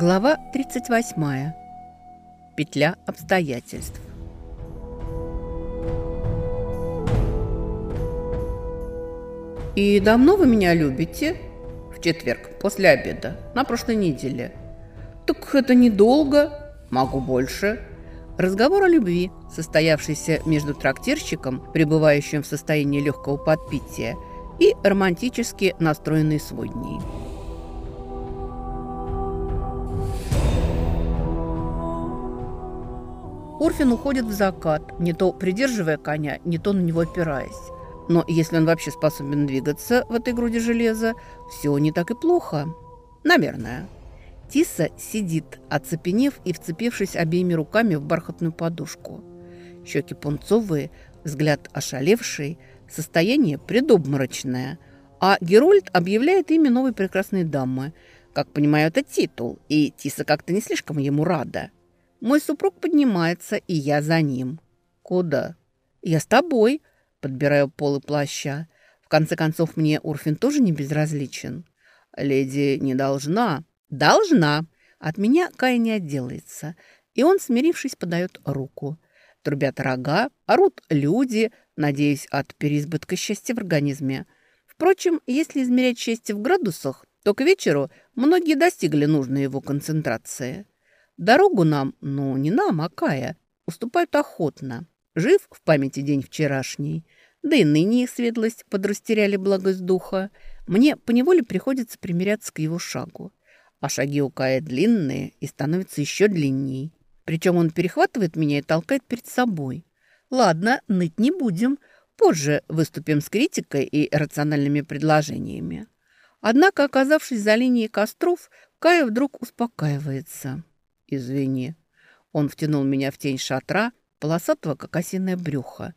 Глава 38. Петля обстоятельств. «И давно вы меня любите?» «В четверг, после обеда, на прошлой неделе». «Так это недолго. Могу больше». Разговор о любви, состоявшийся между трактирщиком, пребывающим в состоянии легкого подпития, и романтически настроенной сводней. Урфин уходит в закат, не то придерживая коня, не то на него опираясь. Но если он вообще способен двигаться в этой груди железа, все не так и плохо. Наверное. Тиса сидит, оцепенев и вцепившись обеими руками в бархатную подушку. Щеки пунцовые, взгляд ошалевший, состояние предобморочное. А Герольд объявляет имя новой прекрасной дамы. Как понимаю, это титул, и Тиса как-то не слишком ему рада. Мой супруг поднимается, и я за ним. Куда? Я с тобой, подбираю полы плаща. В конце концов, мне Урфин тоже не безразличен. Леди не должна. Должна. От меня Кай не отделается. И он, смирившись, подает руку. Трубят рога, орут люди, надеюсь, от переизбытка счастья в организме. Впрочем, если измерять счастье в градусах, то к вечеру многие достигли нужной его концентрации. Дорогу нам, ну не нам, а Кая, уступают охотно. Жив в памяти день вчерашний, да и ныне их светлость подрастеряли благость духа. Мне поневоле приходится примиряться к его шагу. А шаги у Кая длинные и становятся еще длиннее. Причем он перехватывает меня и толкает перед собой. Ладно, ныть не будем. Позже выступим с критикой и рациональными предложениями. Однако, оказавшись за линией костров, Кая вдруг успокаивается. «Извини». Он втянул меня в тень шатра, полосатого, как осиное брюхо.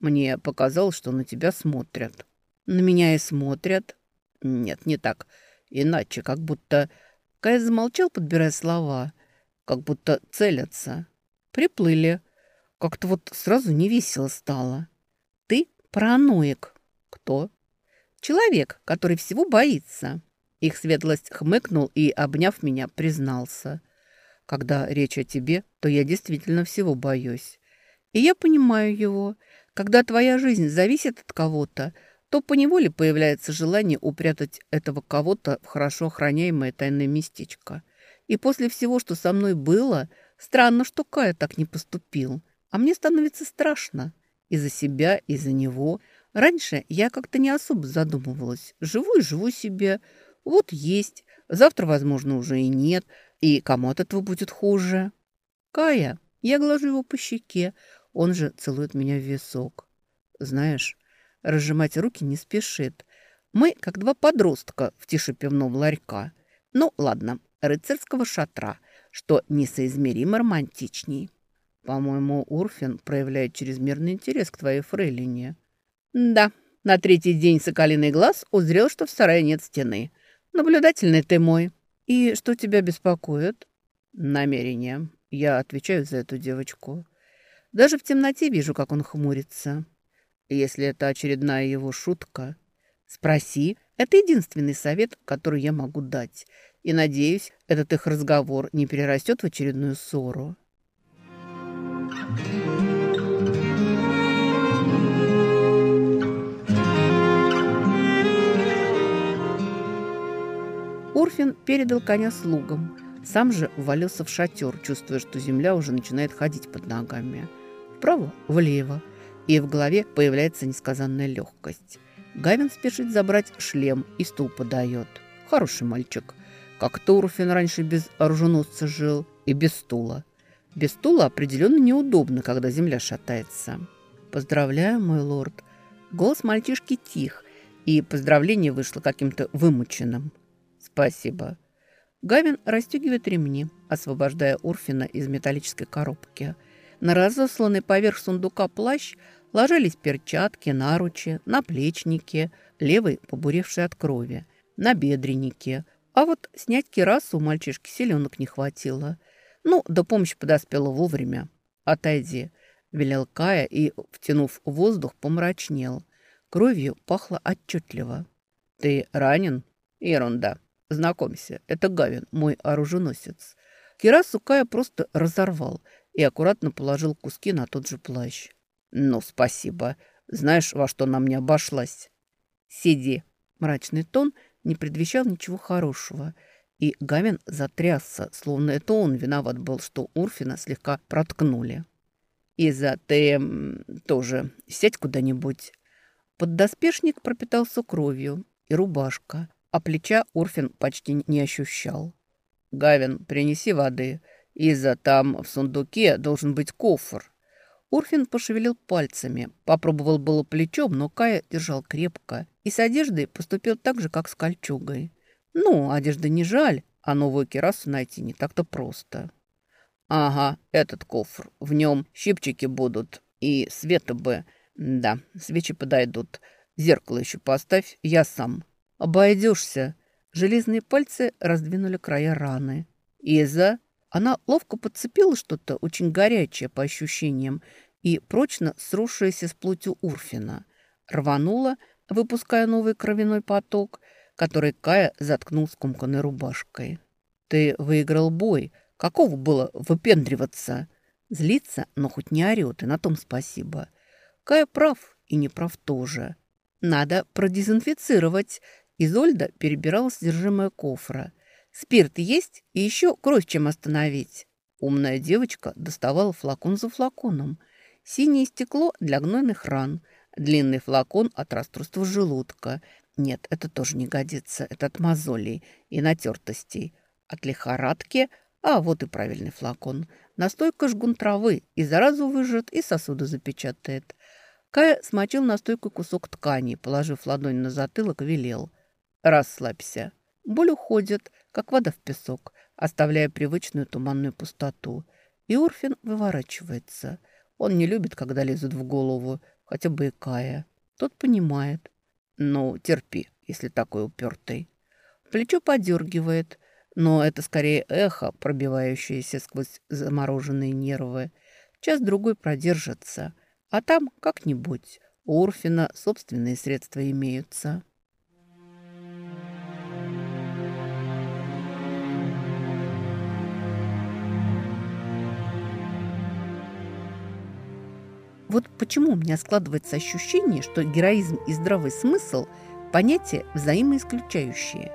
Мне показалось, что на тебя смотрят. На меня и смотрят. Нет, не так. Иначе, как будто... Кай замолчал, подбирая слова. Как будто целятся. Приплыли. Как-то вот сразу не весело стало. Ты параноик. Кто? Человек, который всего боится. Их светлость хмыкнул и, обняв меня, признался. Когда речь о тебе, то я действительно всего боюсь. И я понимаю его. Когда твоя жизнь зависит от кого-то, то поневоле появляется желание упрятать этого кого-то в хорошо охраняемое тайное местечко. И после всего, что со мной было, странно, что Кая так не поступил. А мне становится страшно. И за себя, и за него. Раньше я как-то не особо задумывалась. Живу и живу себе. Вот есть. Завтра, возможно, уже и нет. И кому от этого будет хуже? Кая, я глажу его по щеке, он же целует меня в висок. Знаешь, разжимать руки не спешит. Мы как два подростка в тише пивного ларька. Ну, ладно, рыцарского шатра, что несоизмеримо романтичней. По-моему, Урфин проявляет чрезмерный интерес к твоей фрейлине. Да, на третий день соколиный глаз узрел, что в сарае нет стены. Наблюдательный ты мой. «И что тебя беспокоит?» «Намерение. Я отвечаю за эту девочку. Даже в темноте вижу, как он хмурится. Если это очередная его шутка, спроси. Это единственный совет, который я могу дать. И, надеюсь, этот их разговор не перерастет в очередную ссору». Урфин передал коня слугам. Сам же ввалился в шатер, чувствуя, что земля уже начинает ходить под ногами. Вправо, влево. И в голове появляется несказанная легкость. Гавин спешит забрать шлем и стул подает. Хороший мальчик. Как-то Урфин раньше без оруженосца жил и без стула. Без стула определенно неудобно, когда земля шатается. «Поздравляю, мой лорд». Голос мальчишки тих, и поздравление вышло каким-то вымученным. «Спасибо». Гавин расстегивает ремни, освобождая Урфина из металлической коробки. На разосланный поверх сундука плащ ложились перчатки, наручи, наплечники, левый побуревший от крови, набедренники. А вот снять кирасу у мальчишки селенок не хватило. Ну, да помощь подоспела вовремя. «Отойди», — велел Кая и, втянув воздух, помрачнел. Кровью пахло отчетливо. «Ты ранен?» «Ерунда», Знакомься, это Гавин, мой оруженосец. Кирасу Кая просто разорвал и аккуратно положил куски на тот же плащ. «Ну, спасибо. Знаешь, во что нам не обошлась?» «Сиди». Мрачный тон не предвещал ничего хорошего, и Гавин затрясся, словно это он виноват был, что Урфина слегка проткнули. «Иза, ты тоже сядь куда-нибудь». Поддоспешник пропитался кровью и рубашка, а плеча Урфин почти не ощущал. «Гавин, принеси воды. Иза, там в сундуке должен быть кофр». Урфин пошевелил пальцами, попробовал было плечом, но Кая держал крепко и с одеждой поступил так же, как с кольчугой. Ну, одежды не жаль, а новую керасу найти не так-то просто. «Ага, этот кофр. В нем щипчики будут. И света бы. Да, свечи подойдут. Зеркало еще поставь, я сам. Обойдешься». Железные пальцы раздвинули края раны. Иза она ловко подцепила что-то очень горячее по ощущениям и прочно сросшееся с плотью Урфина. Рванула, выпуская новый кровяной поток, который Кая заткнул скомканной рубашкой. «Ты выиграл бой. Какого было выпендриваться?» Злится, но хоть не орет, и на том спасибо. Кая прав, и не прав тоже. Надо продезинфицировать. Изольда перебирала содержимое кофра – Спирт есть и еще кровь чем остановить. Умная девочка доставала флакон за флаконом. Синее стекло для гнойных ран, длинный флакон от расстройства желудка. Нет, это тоже не годится, это от мозолей и натертостей. От лихорадки, а вот и правильный флакон. Настойка жгун травы и заразу выжжет, и сосуды запечатает. Кая смочил настойку кусок ткани, положив ладонь на затылок, велел. «Расслабься». Боль уходит, как вода в песок, оставляя привычную туманную пустоту. И Урфин выворачивается. Он не любит, когда лезут в голову, хотя бы и Кая. Тот понимает. Ну, терпи, если такой упертый. Плечо подергивает, но это скорее эхо, пробивающееся сквозь замороженные нервы. Час-другой продержится, а там как-нибудь. У Урфина собственные средства имеются. Вот почему у меня складывается ощущение, что героизм и здравый смысл – понятия взаимоисключающие.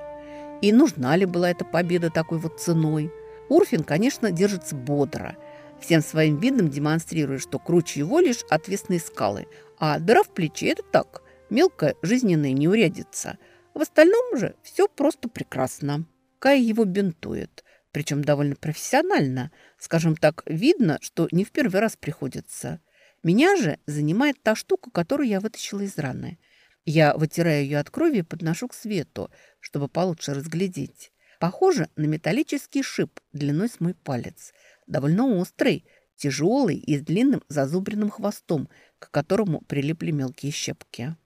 И нужна ли была эта победа такой вот ценой? Урфин, конечно, держится бодро, всем своим видом демонстрируя, что круче его лишь отвесные скалы, а дыра в плече – это так, мелкая жизненная неурядица. В остальном же все просто прекрасно. Кай его бинтует, причем довольно профессионально. Скажем так, видно, что не в первый раз приходится – меня же занимает та штука, которую я вытащила из раны. Я вытираю ее от крови и подношу к свету, чтобы получше разглядеть. Похоже на металлический шип длиной с мой палец. Довольно острый, тяжелый и с длинным зазубренным хвостом, к которому прилипли мелкие щепки.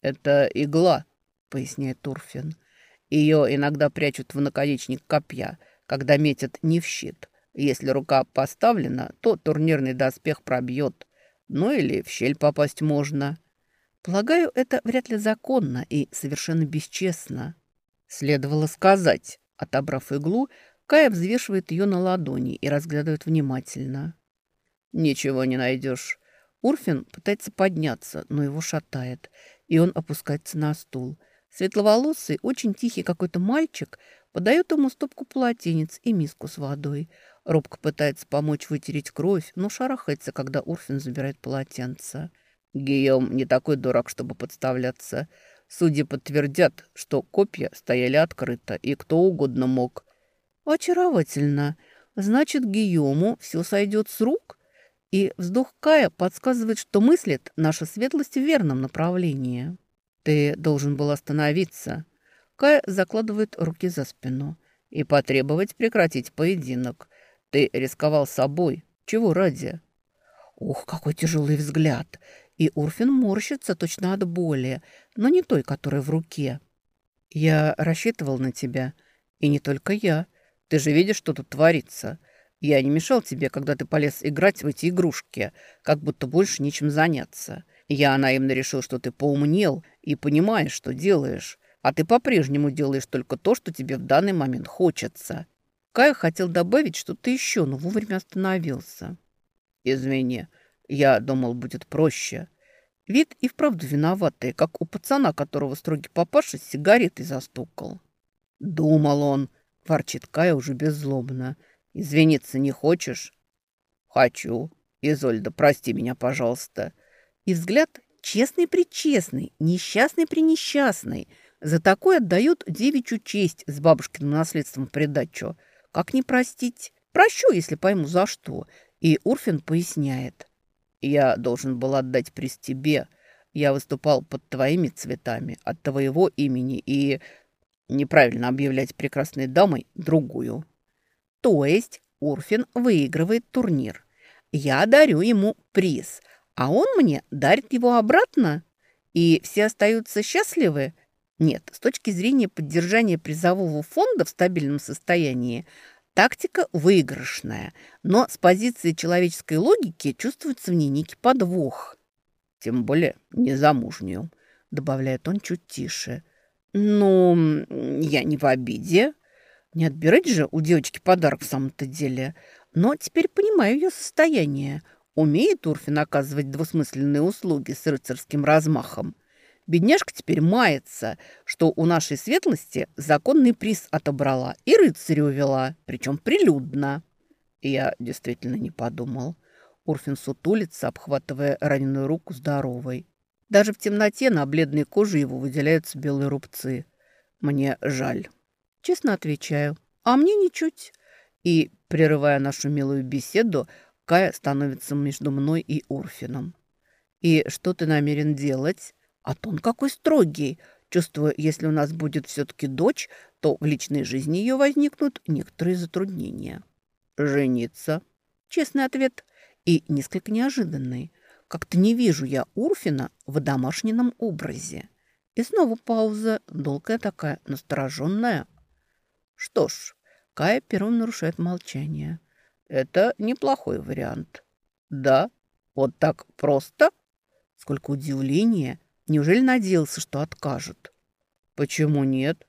«Это игла», — поясняет Турфин. «Ее иногда прячут в наконечник копья, когда метят не в щит. Если рука поставлена, то турнирный доспех пробьет. Ну или в щель попасть можно. Полагаю, это вряд ли законно и совершенно бесчестно. Следовало сказать. Отобрав иглу, Кая взвешивает ее на ладони и разглядывает внимательно. «Ничего не найдешь». Урфин пытается подняться, но его шатает, и он опускается на стул. Светловолосый, очень тихий какой-то мальчик подает ему стопку полотенец и миску с водой – Робко пытается помочь вытереть кровь, но шарахается, когда Урфин забирает полотенце. Гийом не такой дурак, чтобы подставляться. Судьи подтвердят, что копья стояли открыто, и кто угодно мог. Очаровательно. Значит, Гийому все сойдет с рук? И вздох Кая подсказывает, что мыслит наша светлость в верном направлении. Ты должен был остановиться. Кая закладывает руки за спину и потребовать прекратить поединок. Ты рисковал собой. Чего ради? Ух, какой тяжелый взгляд. И Урфин морщится точно от боли, но не той, которая в руке. Я рассчитывал на тебя. И не только я. Ты же видишь, что тут творится. Я не мешал тебе, когда ты полез играть в эти игрушки, как будто больше нечем заняться. Я наивно решил, что ты поумнел и понимаешь, что делаешь. а ты по-прежнему делаешь только то, что тебе в данный момент хочется». Кая хотел добавить что-то еще, но вовремя остановился. «Извини, я думал, будет проще». Вид и вправду виноватый, как у пацана, которого строгий папаша с сигаретой застукал. «Думал он», — ворчит Кая уже беззлобно. «Извиниться не хочешь?» «Хочу. Изольда, прости меня, пожалуйста». И взгляд честный-причестный, несчастный-пренесчастный. За такое отдают девичью честь с бабушкиным наследством в придачу. Как не простить? Прощу, если пойму за что. И Урфин поясняет. Я должен был отдать приз тебе. Я выступал под твоими цветами, от твоего имени, и неправильно объявлять прекрасной дамой другую. То есть Урфин выигрывает турнир. Я дарю ему приз, а он мне дарит его обратно? И все остаются счастливы? Нет, с точки зрения поддержания призового фонда в стабильном состоянии, тактика выигрышная, но с позиции человеческой логики чувствуется в ней некий подвох. Тем более незамужнюю, добавляет он чуть тише. Ну, я не в обиде. Не отбирать же у девочки подарок в самом-то деле. Но теперь понимаю ее состояние. Умеет Урфин оказывать двусмысленные услуги с рыцарским размахом. Бедняжка теперь мается, что у нашей светлости законный приз отобрала и рыцаря увела, причем прилюдно. Я действительно не подумал. Урфин сутулится, обхватывая раненую руку здоровой. Даже в темноте на бледной коже его выделяются белые рубцы. Мне жаль. Честно отвечаю. А мне ничуть. И, прерывая нашу милую беседу, Кая становится между мной и Урфином. «И что ты намерен делать?» А то он какой строгий. Чувствую, если у нас будет все-таки дочь, то в личной жизни ее возникнут некоторые затруднения. Жениться. Честный ответ. И несколько неожиданный. Как-то не вижу я Урфина в домашнем образе. И снова пауза, долгая такая, настороженная. Что ж, Кая первым нарушает молчание. Это неплохой вариант. Да, вот так просто? Сколько удивления Неужели надеялся, что откажут? Почему нет?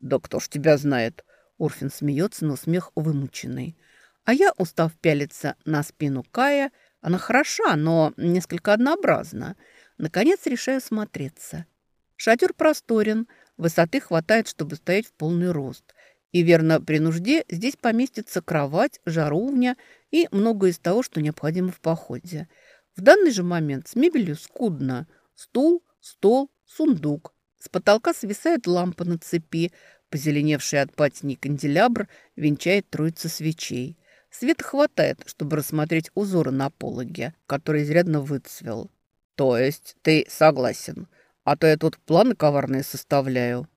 Да кто ж тебя знает? Орфин смеется, но смех вымученный. А я, устав пялиться на спину Кая, она хороша, но несколько однообразна. Наконец решаю смотреться. Шатер просторен, высоты хватает, чтобы стоять в полный рост. И верно, при нужде здесь поместится кровать, жаровня и многое из того, что необходимо в походе. В данный же момент с мебелью скудно. Стул, стол, сундук. С потолка свисает лампа на цепи. Позеленевший от патини канделябр венчает троица свечей. Света хватает, чтобы рассмотреть узоры на пологе, который изрядно выцвел. «То есть ты согласен? А то я тут планы коварные составляю».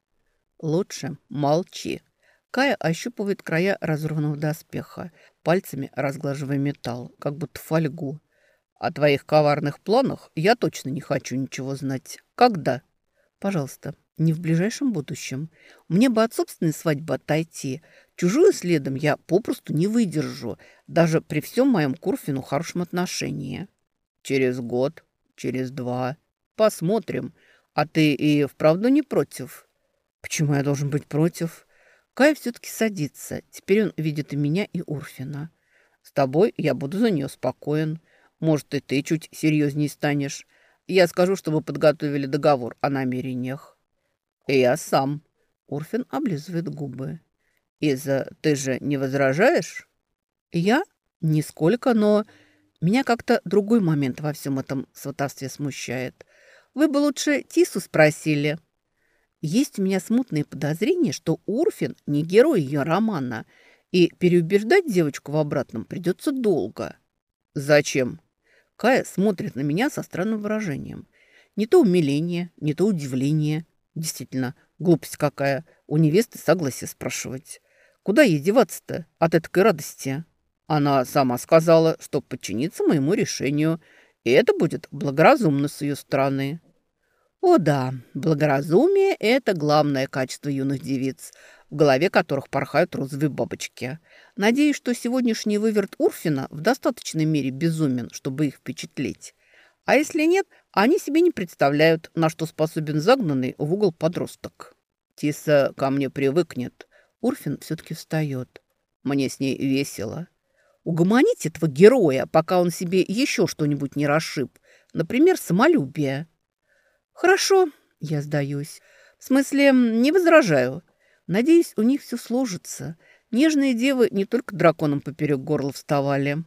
«Лучше молчи». Кая ощупывает края разорванного доспеха, пальцами разглаживая металл, как будто фольгу. О твоих коварных планах я точно не хочу ничего знать. Когда? Пожалуйста, не в ближайшем будущем. Мне бы от собственной свадьбы отойти. Чужую следом я попросту не выдержу, даже при всем моем Курфину хорошем отношении. Через год, через два. Посмотрим. А ты и вправду не против? Почему я должен быть против? Кай все-таки садится. Теперь он видит и меня, и Урфина. С тобой я буду за нее спокоен. Может, и ты чуть серьезней станешь. Я скажу, чтобы подготовили договор о намерениях. И я сам. Урфин облизывает губы. Иза, ты же не возражаешь? Я? Нисколько, но меня как-то другой момент во всем этом сватовстве смущает. Вы бы лучше Тису спросили. Есть у меня смутные подозрения, что Урфин не герой ее романа, и переубеждать девочку в обратном придется долго. Зачем? Кая смотрит на меня со странным выражением. Не то умиление, не то удивление. Действительно, глупость какая. У невесты согласие спрашивать. Куда ей деваться-то от этой радости? Она сама сказала, что подчинится моему решению, и это будет благоразумно с ее стороны. О да, благоразумие – это главное качество юных девиц, в голове которых порхают розовые бабочки. Надеюсь, что сегодняшний выверт Урфина в достаточной мере безумен, чтобы их впечатлить. А если нет, они себе не представляют, на что способен загнанный в угол подросток. Тиса ко мне привыкнет. Урфин все-таки встает. Мне с ней весело. Угомонить этого героя, пока он себе еще что-нибудь не расшиб. Например, самолюбие. Хорошо, я сдаюсь. В смысле, не возражаю. Надеюсь, у них все сложится. Нежные девы не только драконом поперек горла вставали.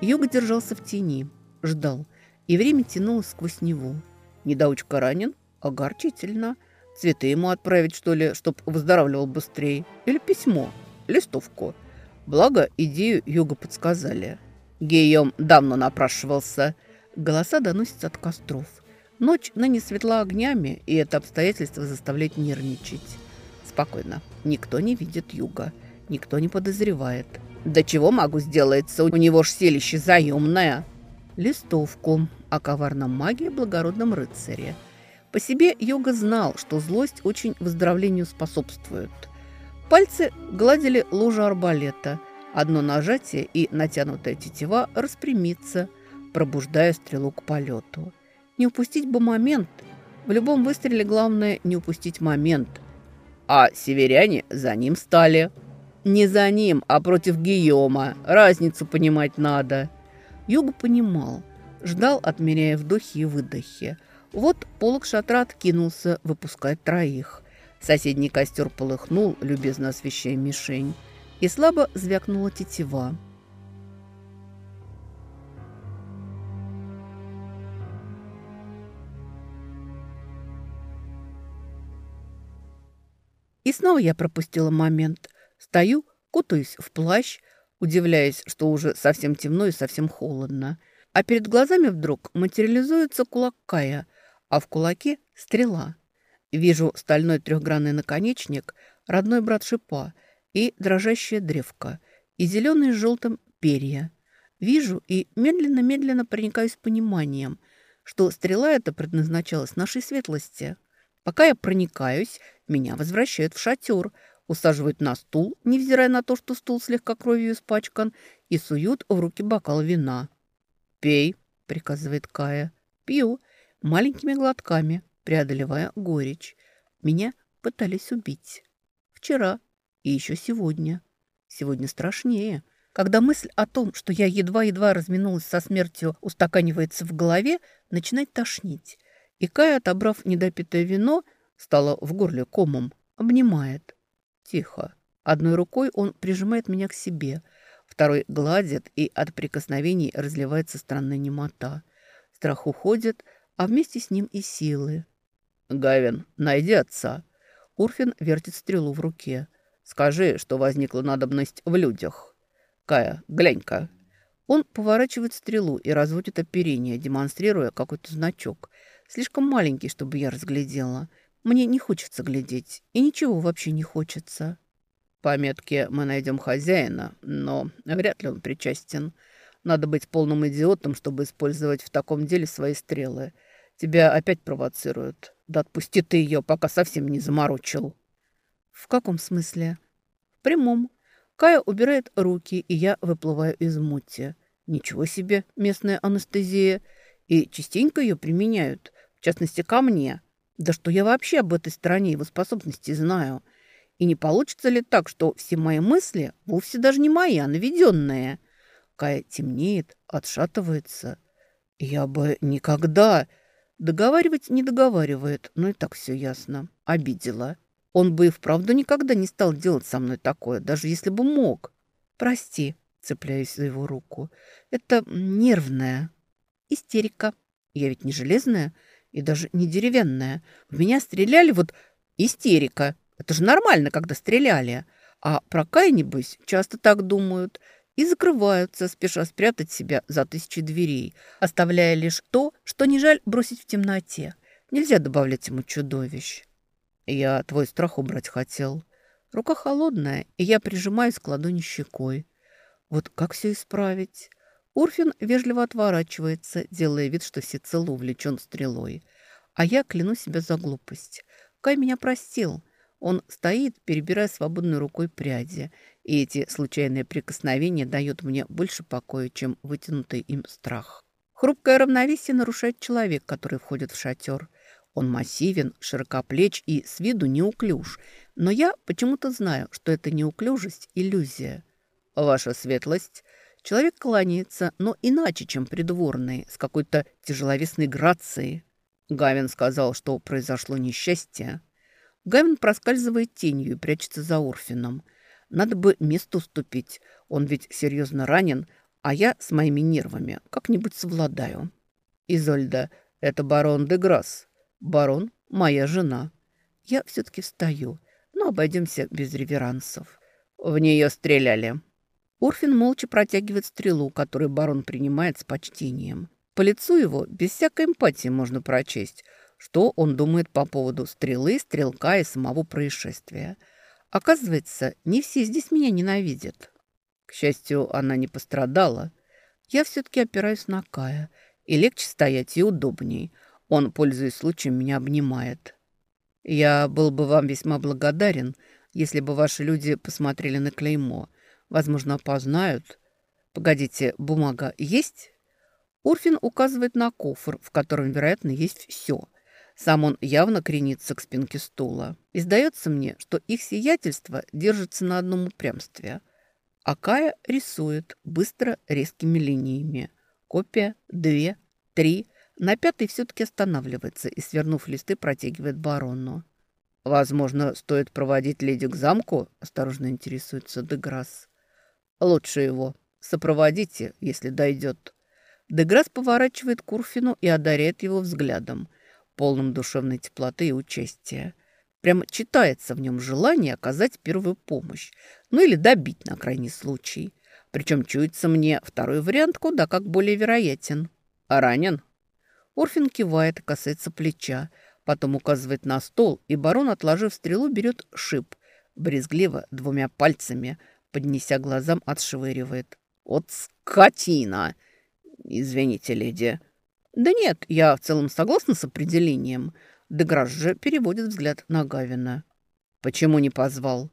Юга держался в тени, ждал, и время тянулось сквозь него. Недоучка ранен? Огорчительно. Цветы ему отправить, что ли, чтоб выздоравливал быстрее? Или письмо? Листовку? Благо, идею Юга подсказали. Гийом давно напрашивался. Голоса доносятся от костров. Ночь ныне светла огнями, и это обстоятельство заставляет нервничать. Спокойно. Никто не видит Юга. Никто не подозревает. Да чего могу сделаться? У него ж селище заемное. Листовку о коварном маге и благородном рыцаре. По себе Йога знал, что злость очень выздоровлению способствует. Пальцы гладили лужу арбалета. Одно нажатие и натянутая тетива распрямится, пробуждая стрелу к полету. Не упустить бы момент. В любом выстреле главное не упустить момент. А северяне за ним стали. Не за ним, а против Гийома. Разницу понимать надо. Юга понимал. Ждал, отмеряя вдохи и выдохи. Вот полок шатра откинулся, выпускать троих. Соседний костер полыхнул, любезно освещая мишень. И слабо звякнула тетива. И снова я пропустила момент – Стою, кутаюсь в плащ, удивляясь, что уже совсем темно и совсем холодно. А перед глазами вдруг материализуется кулак Кая, а в кулаке стрела. Вижу стальной трехгранный наконечник, родной брат шипа и дрожащая древка, и зеленый с желтым перья. Вижу и медленно-медленно проникаюсь пониманием, что стрела эта предназначалась нашей светлости. Пока я проникаюсь, меня возвращают в шатер – усаживают на стул, невзирая на то, что стул слегка кровью испачкан, и суют в руки бокал вина. «Пей», — приказывает Кая. «Пью, маленькими глотками, преодолевая горечь. Меня пытались убить. Вчера и еще сегодня. Сегодня страшнее. Когда мысль о том, что я едва-едва разминулась со смертью, устаканивается в голове, начинает тошнить. И Кая, отобрав недопитое вино, стала в горле комом, обнимает. Тихо. Одной рукой он прижимает меня к себе, второй гладит, и от прикосновений разливается странная немота. Страх уходит, а вместе с ним и силы. «Гавин, найди отца!» Урфин вертит стрелу в руке. «Скажи, что возникла надобность в людях». «Кая, глянь-ка!» Он поворачивает стрелу и разводит оперение, демонстрируя какой-то значок. Слишком маленький, чтобы я разглядела. Мне не хочется глядеть, и ничего вообще не хочется. По метке мы найдем хозяина, но вряд ли он причастен. Надо быть полным идиотом, чтобы использовать в таком деле свои стрелы. Тебя опять провоцируют. Да отпусти ты ее, пока совсем не заморочил. В каком смысле? В прямом. Кая убирает руки, и я выплываю из мути. Ничего себе, местная анестезия. И частенько ее применяют, в частности, ко мне. Да что я вообще об этой стороне его способности знаю? И не получится ли так, что все мои мысли вовсе даже не мои, а наведенные? Кая темнеет, отшатывается. Я бы никогда... Договаривать не договаривает, но и так все ясно. Обидела. Он бы и вправду никогда не стал делать со мной такое, даже если бы мог. Прости, цепляюсь за его руку. Это нервная истерика. Я ведь не железная и даже не деревянная. В меня стреляли вот истерика. Это же нормально, когда стреляли. А про Кай, небось, часто так думают и закрываются, спеша спрятать себя за тысячи дверей, оставляя лишь то, что не жаль бросить в темноте. Нельзя добавлять ему чудовищ. Я твой страх убрать хотел. Рука холодная, и я прижимаюсь к ладони щекой. Вот как все исправить? Урфин вежливо отворачивается, делая вид, что всецело увлечен стрелой. А я кляну себя за глупость. Кай меня простил. Он стоит, перебирая свободной рукой пряди, и эти случайные прикосновения дают мне больше покоя, чем вытянутый им страх. Хрупкое равновесие нарушает человек, который входит в шатер. Он массивен, широкоплеч и с виду неуклюж, но я почему-то знаю, что эта неуклюжесть – иллюзия. Ваша светлость – Человек кланяется, но иначе, чем придворный, с какой-то тяжеловесной грацией. Гавин сказал, что произошло несчастье. Гавин проскальзывает тенью и прячется за Орфином. Надо бы место уступить. Он ведь серьезно ранен, а я с моими нервами как-нибудь совладаю. Изольда, это барон де Грасс. Барон – моя жена. Я все-таки встаю, но обойдемся без реверансов. В нее стреляли. Орфин молча протягивает стрелу, которую барон принимает с почтением. По лицу его без всякой эмпатии можно прочесть, что он думает по поводу стрелы, стрелка и самого происшествия. Оказывается, не все здесь меня ненавидят. К счастью, она не пострадала. Я все-таки опираюсь на Кая, и легче стоять, и удобней. Он, пользуясь случаем, меня обнимает. Я был бы вам весьма благодарен, если бы ваши люди посмотрели на клеймо – Возможно, опознают. Погодите, бумага есть? Урфин указывает на кофр, в котором, вероятно, есть все. Сам он явно кренится к спинке стула. И сдается мне, что их сиятельство держится на одном упрямстве. А Кая рисует быстро резкими линиями. Копия, две, три. На пятой все-таки останавливается и, свернув листы, протягивает барону. «Возможно, стоит проводить леди к замку?» – осторожно интересуется Деграсс. Лучше его. Сопроводите, если дойдет. Деграсс поворачивает к Урфину и одаряет его взглядом, полным душевной теплоты и участия. Прямо читается в нем желание оказать первую помощь, ну или добить на крайний случай. Причем чуется мне второй вариант куда как более вероятен. А ранен? Орфин кивает и касается плеча, потом указывает на стол, и барон, отложив стрелу, берет шип, брезгливо двумя пальцами – поднеся глазам, отшвыривает. «От скотина!» «Извините, леди». «Да нет, я в целом согласна с определением». Деграш же переводит взгляд на Гавина. «Почему не позвал?»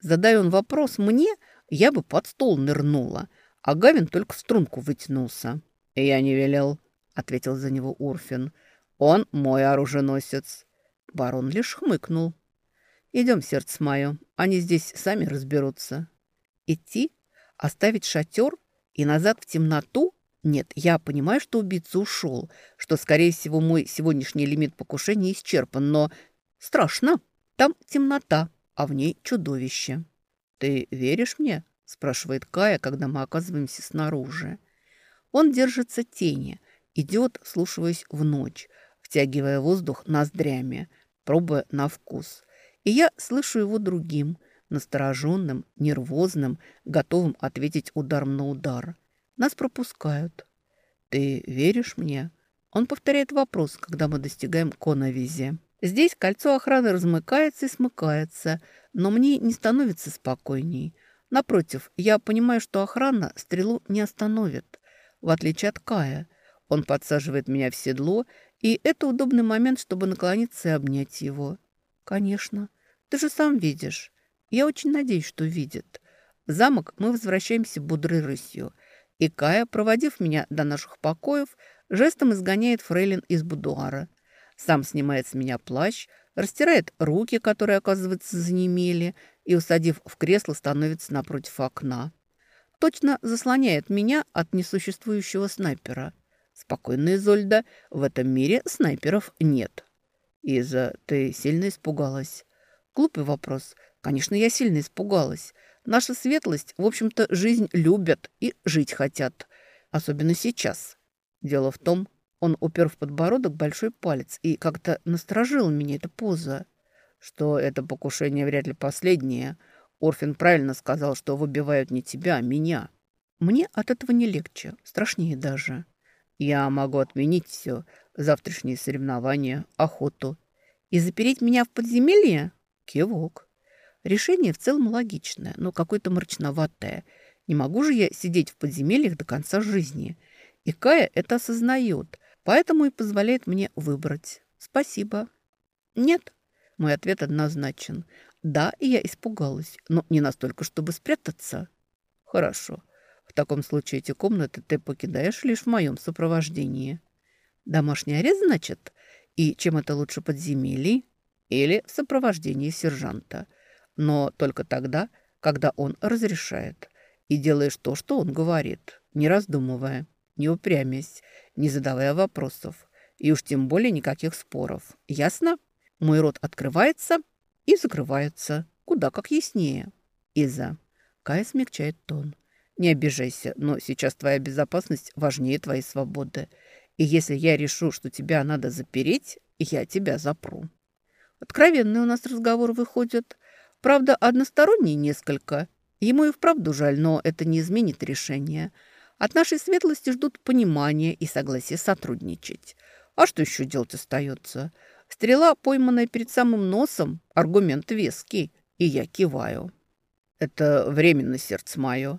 Задай он вопрос мне, я бы под стол нырнула, а Гавин только в струнку вытянулся. «Я не велел», — ответил за него Урфин. «Он мой оруженосец». Барон лишь хмыкнул. «Идем, сердце мое, они здесь сами разберутся». Идти? Оставить шатер? И назад в темноту? Нет, я понимаю, что убийца ушел, что, скорее всего, мой сегодняшний лимит покушения исчерпан, но страшно. Там темнота, а в ней чудовище. «Ты веришь мне?» – спрашивает Кая, когда мы оказываемся снаружи. Он держится тени, идет, слушаясь в ночь, втягивая воздух ноздрями, пробуя на вкус. И я слышу его другим – настороженным, нервозным, готовым ответить ударом на удар. Нас пропускают. «Ты веришь мне?» Он повторяет вопрос, когда мы достигаем Коновизи. Здесь кольцо охраны размыкается и смыкается, но мне не становится спокойней. Напротив, я понимаю, что охрана стрелу не остановит, в отличие от Кая. Он подсаживает меня в седло, и это удобный момент, чтобы наклониться и обнять его. «Конечно. Ты же сам видишь. Я очень надеюсь, что видит. В замок мы возвращаемся бодрой рысью. И Кая, проводив меня до наших покоев, жестом изгоняет фрейлин из будуара. Сам снимает с меня плащ, растирает руки, которые, оказывается, занемели, и, усадив в кресло, становится напротив окна. Точно заслоняет меня от несуществующего снайпера. Спокойно, Изольда, в этом мире снайперов нет. Иза, ты сильно испугалась? Глупый вопрос. Конечно, я сильно испугалась. Наша светлость, в общем-то, жизнь любят и жить хотят. Особенно сейчас. Дело в том, он упер в подбородок большой палец, и как-то насторожила меня эта поза, что это покушение вряд ли последнее. Орфин правильно сказал, что выбивают не тебя, а меня. Мне от этого не легче, страшнее даже. Я могу отменить все, завтрашние соревнования, охоту. И запереть меня в подземелье? Кивок. Решение в целом логичное, но какое-то мрачноватое. Не могу же я сидеть в подземельях до конца жизни. И Кая это осознает, поэтому и позволяет мне выбрать. Спасибо. Нет. Мой ответ однозначен. Да, и я испугалась, но не настолько, чтобы спрятаться. Хорошо. В таком случае эти комнаты ты покидаешь лишь в моем сопровождении. Домашний арест, значит? И чем это лучше подземелий? Или в сопровождении сержанта. Но только тогда, когда он разрешает. И делаешь то, что он говорит, не раздумывая, не упрямясь, не задавая вопросов. И уж тем более никаких споров. Ясно? Мой рот открывается и закрывается. Куда как яснее. Иза. Кая смягчает тон. Не обижайся, но сейчас твоя безопасность важнее твоей свободы. И если я решу, что тебя надо запереть, я тебя запру. Откровенный у нас разговор выходит. Правда, односторонний несколько. Ему и вправду жаль, но это не изменит решение. От нашей светлости ждут понимания и согласия сотрудничать. А что еще делать остается? Стрела, пойманная перед самым носом, аргумент веский, и я киваю. Это временно, сердце мое.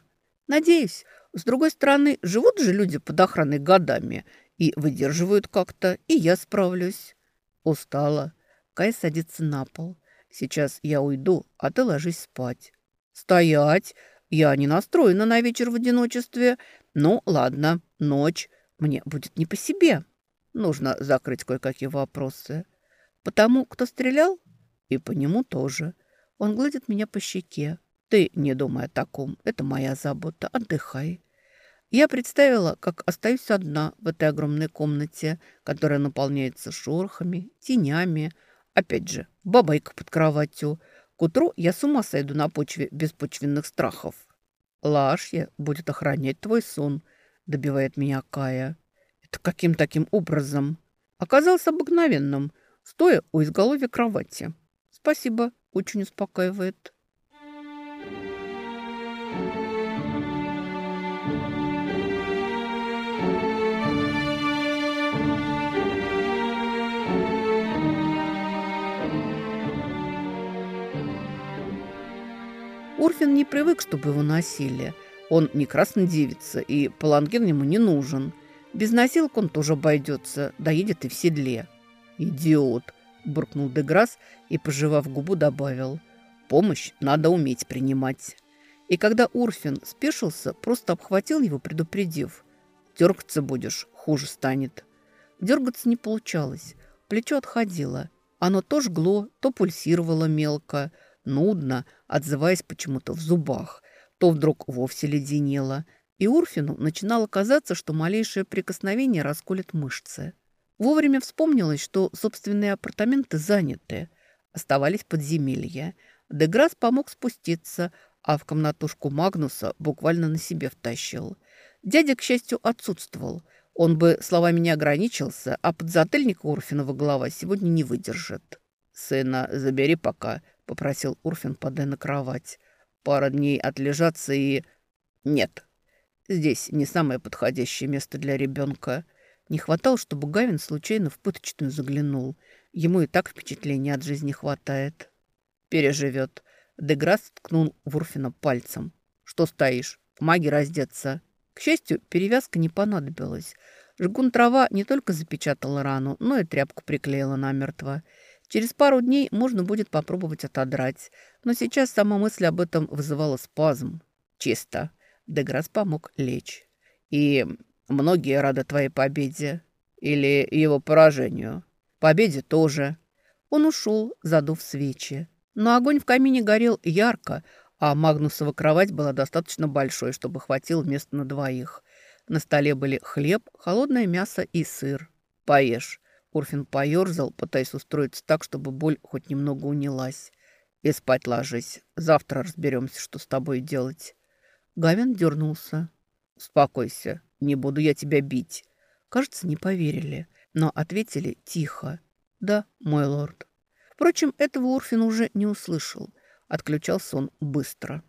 Надеюсь. С другой стороны, живут же люди под охраной годами и выдерживают как-то, и я справлюсь. Устала. Кай садится на пол. Сейчас я уйду, а ты ложись спать. Стоять! Я не настроена на вечер в одиночестве. Ну, ладно, ночь. Мне будет не по себе. Нужно закрыть кое-какие вопросы. Потому, кто стрелял, и по нему тоже. Он гладит меня по щеке. Ты не думай о таком. Это моя забота. Отдыхай. Я представила, как остаюсь одна в этой огромной комнате, которая наполняется шорохами, тенями. Опять же, бабайка под кроватью. К утру я с ума сойду на почве беспочвенных страхов. Лашья будет охранять твой сон, добивает меня Кая. Это каким таким образом? Оказался обыкновенным, стоя у изголовья кровати. Спасибо, очень успокаивает. Урфин не привык, чтобы его носили. Он не красная девица, и паланкин ему не нужен. Без носилок он тоже обойдется, доедет и в седле. «Идиот!» – буркнул Деграсс и, пожевав губу, добавил. «Помощь надо уметь принимать». И когда Урфин спешился, просто обхватил его, предупредив. «Дергаться будешь, хуже станет». Дергаться не получалось. Плечо отходило. Оно то жгло, то пульсировало мелко – нудно, отзываясь почему-то в зубах, то вдруг вовсе леденело, и Урфину начинало казаться, что малейшее прикосновение расколет мышцы. Вовремя вспомнилось, что собственные апартаменты заняты, оставались подземелья. Деграсс помог спуститься, а в комнатушку Магнуса буквально на себе втащил. Дядя, к счастью, отсутствовал. Он бы словами не ограничился, а подзатыльник Урфинова голова сегодня не выдержит. «Сына забери пока», — попросил Урфин, падая на кровать. «Пара дней отлежаться и...» «Нет, здесь не самое подходящее место для ребенка». Не хватало, чтобы Гавин случайно в пыточную заглянул. Ему и так впечатления от жизни хватает. «Переживет». Деграсс ткнул в Урфина пальцем. «Что стоишь? Помоги раздеться». К счастью, перевязка не понадобилась. Жгун трава не только запечатала рану, но и тряпку приклеила намертво. Через пару дней можно будет попробовать отодрать. Но сейчас сама мысль об этом вызывала спазм. Чисто. Деграсс помог лечь. И многие рады твоей победе. Или его поражению. Победе тоже. Он ушел, задув свечи. Но огонь в камине горел ярко, а Магнусова кровать была достаточно большой, чтобы хватило места на двоих. На столе были хлеб, холодное мясо и сыр. «Поешь», Урфин поерзал, пытаясь устроиться так, чтобы боль хоть немного унялась. «И спать ложись. Завтра разберемся, что с тобой делать». Гавин дернулся. «Успокойся. Не буду я тебя бить». Кажется, не поверили, но ответили тихо. «Да, мой лорд». Впрочем, этого Урфин уже не услышал. Отключался он быстро.